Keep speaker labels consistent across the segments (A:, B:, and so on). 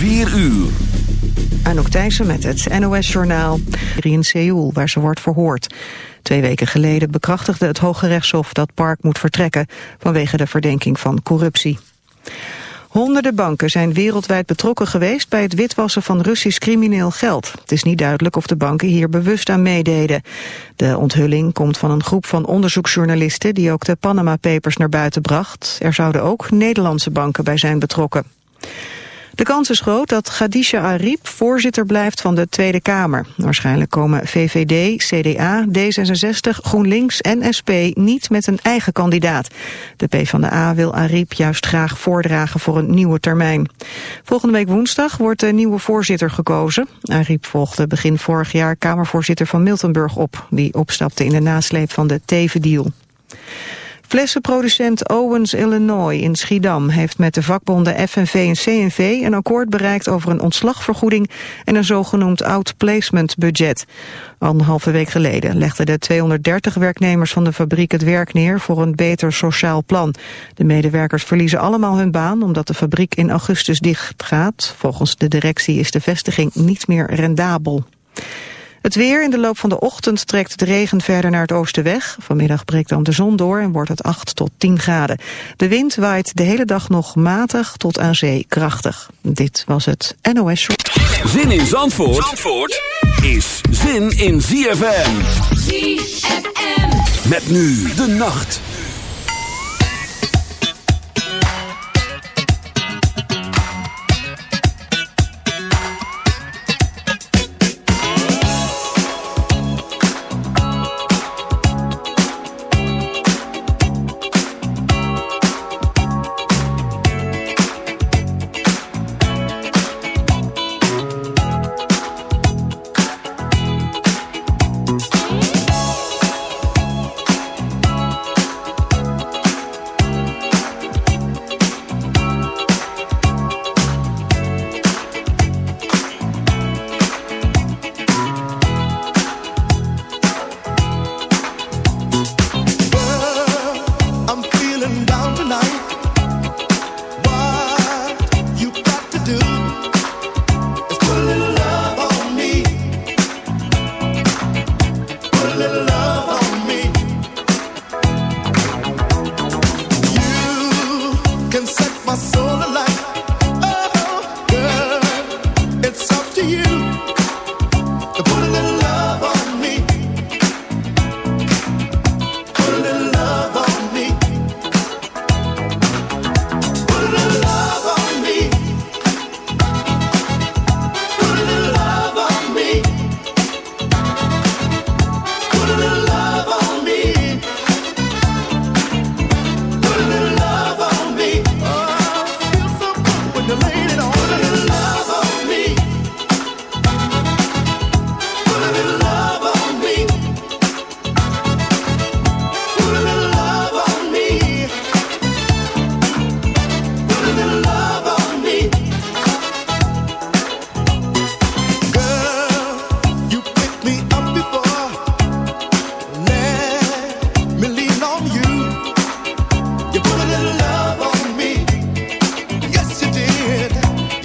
A: 4 uur.
B: Anouk Thijssen met het NOS-journaal. In Seoul, waar ze wordt verhoord. Twee weken geleden bekrachtigde het Hoge Rechtshof dat Park moet vertrekken... vanwege de verdenking van corruptie. Honderden banken zijn wereldwijd betrokken geweest bij het witwassen van Russisch crimineel geld. Het is niet duidelijk of de banken hier bewust aan meededen. De onthulling komt van een groep van onderzoeksjournalisten die ook de Panama Papers naar buiten bracht. Er zouden ook Nederlandse banken bij zijn betrokken. De kans is groot dat Khadija Ariep voorzitter blijft van de Tweede Kamer. Waarschijnlijk komen VVD, CDA, D66, GroenLinks en SP niet met een eigen kandidaat. De PvdA wil Ariep juist graag voordragen voor een nieuwe termijn. Volgende week woensdag wordt de nieuwe voorzitter gekozen. Ariep volgde begin vorig jaar Kamervoorzitter van Miltenburg op... die opstapte in de nasleep van de Teven-deal. Flessenproducent Owens Illinois in Schiedam heeft met de vakbonden FNV en CNV een akkoord bereikt over een ontslagvergoeding en een zogenoemd outplacement budget. Anderhalve week geleden legden de 230 werknemers van de fabriek het werk neer voor een beter sociaal plan. De medewerkers verliezen allemaal hun baan omdat de fabriek in augustus dicht gaat. Volgens de directie is de vestiging niet meer rendabel. Het weer in de loop van de ochtend trekt de regen verder naar het oosten weg. Vanmiddag breekt dan de zon door en wordt het 8 tot 10 graden. De wind waait de hele dag nog matig tot aan zee krachtig. Dit was het NOS Short.
A: Zin in Zandvoort, Zandvoort is zin in ZFM. ZFM. Met nu de nacht.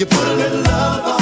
C: Love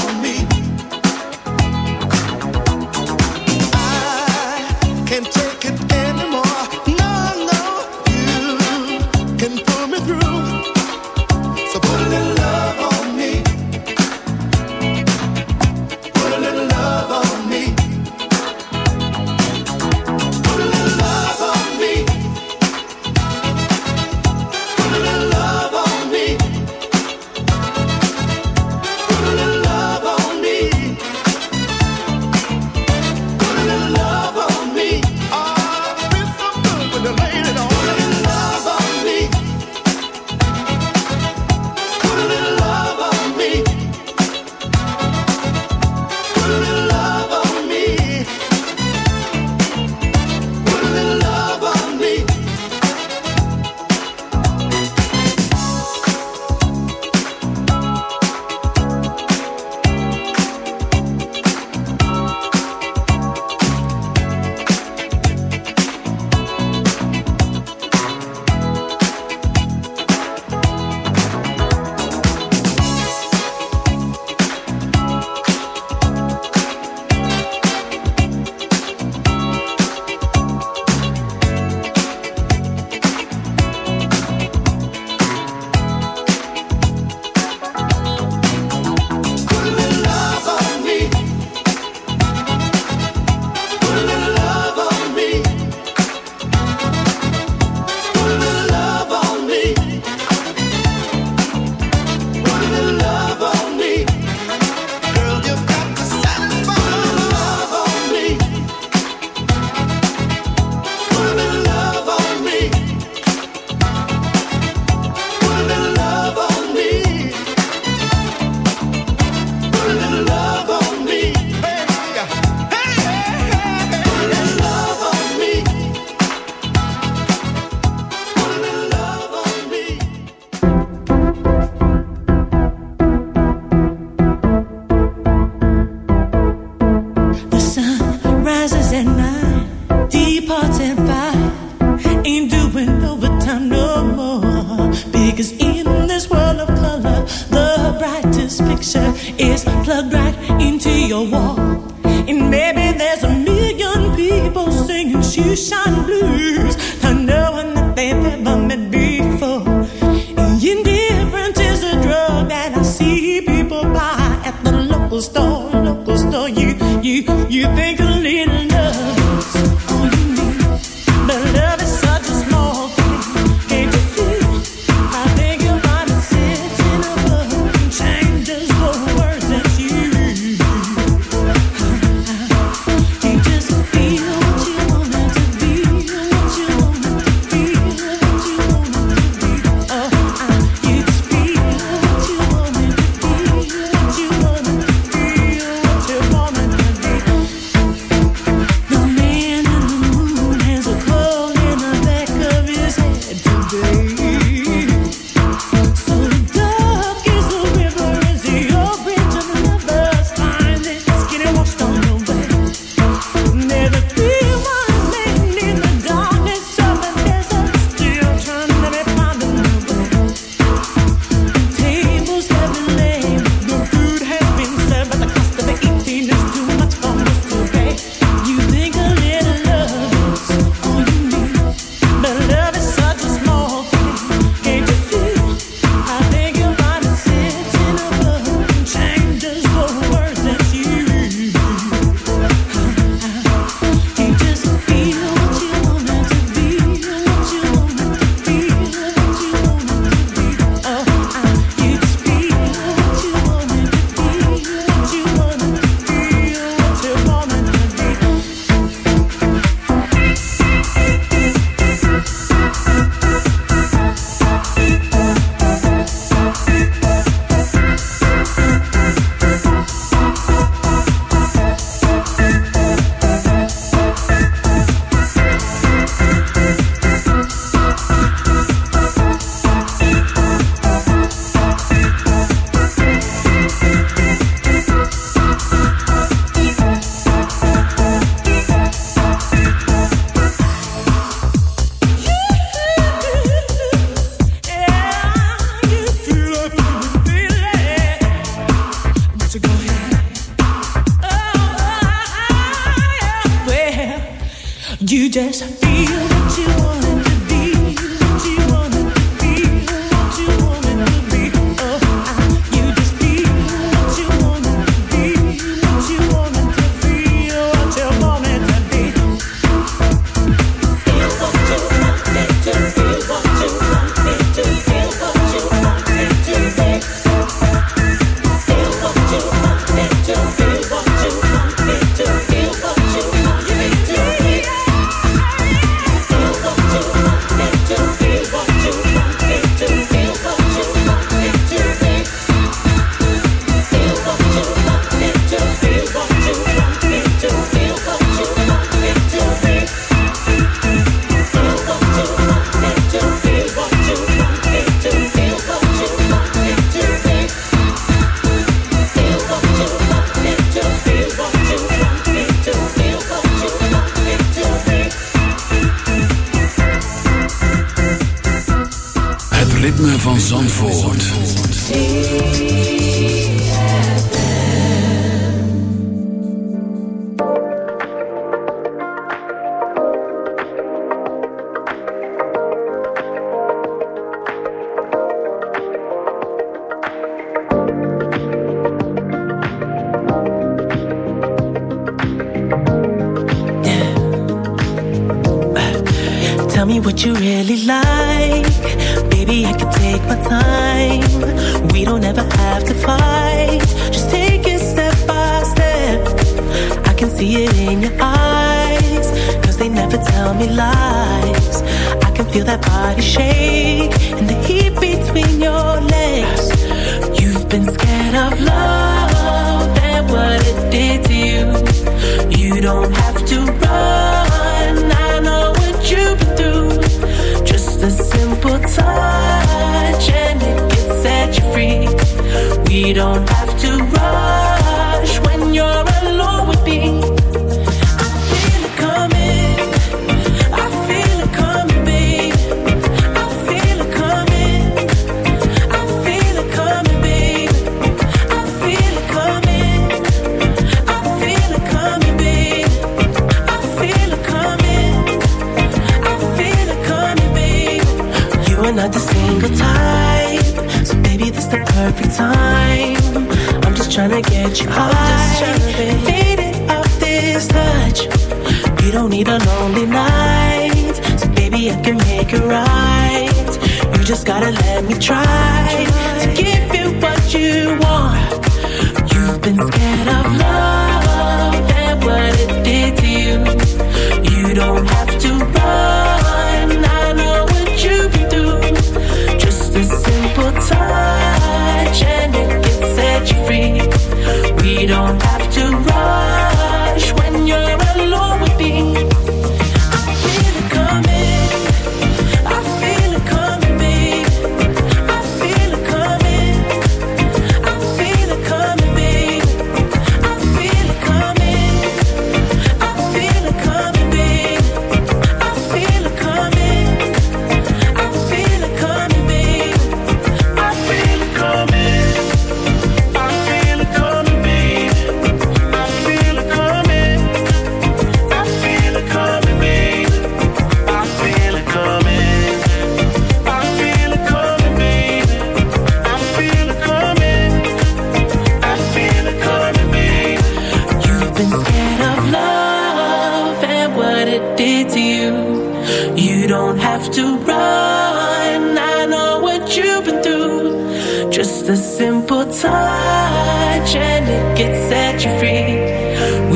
D: try.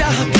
E: yeah.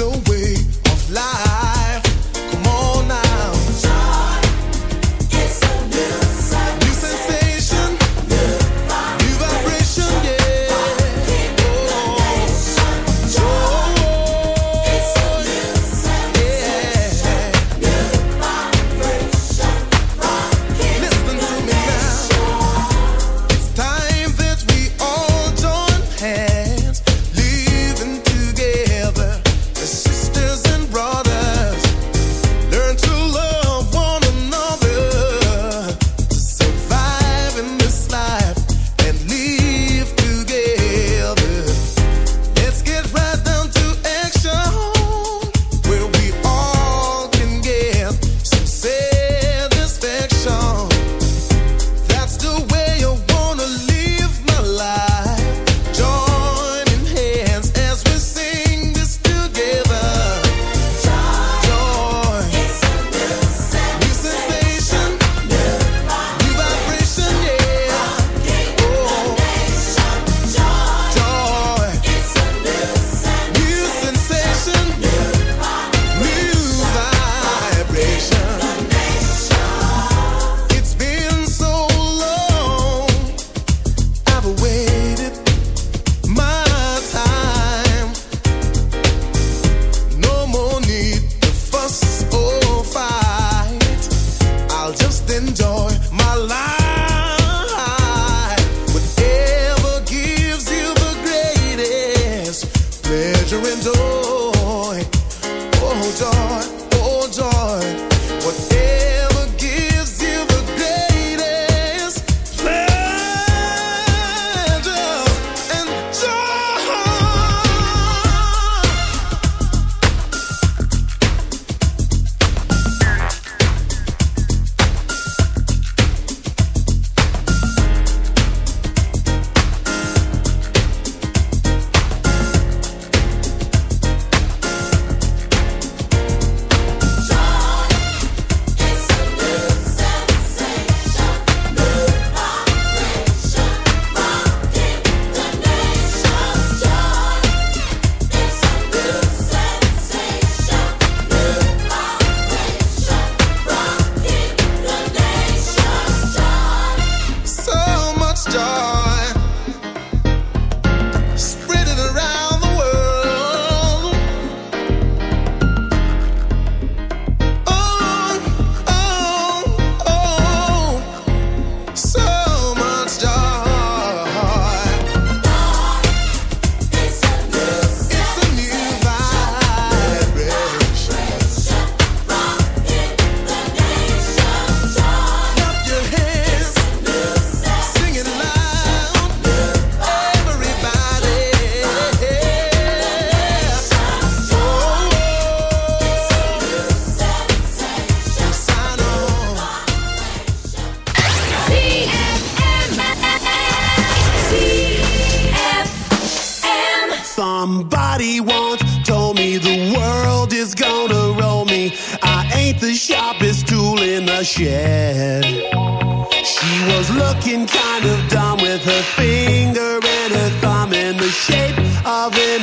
A: That's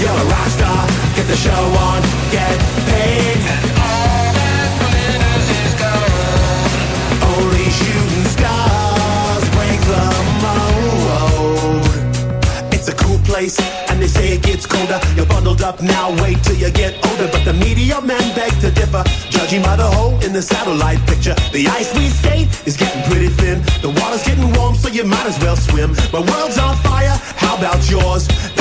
F: you're a rock star, get the show on, get paid. And all that glitters is gold. Only shooting stars break the mold. It's a cool place, and they say it gets colder. You're bundled up
G: now, wait till you get older. But the media men beg to differ, judging by the hole in the satellite picture. The ice we skate is getting pretty thin. The water's getting warm, so you might as well swim. My world's on fire, how about yours?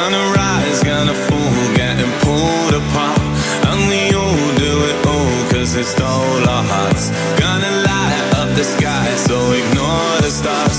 E: Gonna rise, gonna fall, getting pulled apart. And we all do it all, cause it stole our hearts. Gonna light up the sky, so ignore the stars.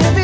H: should be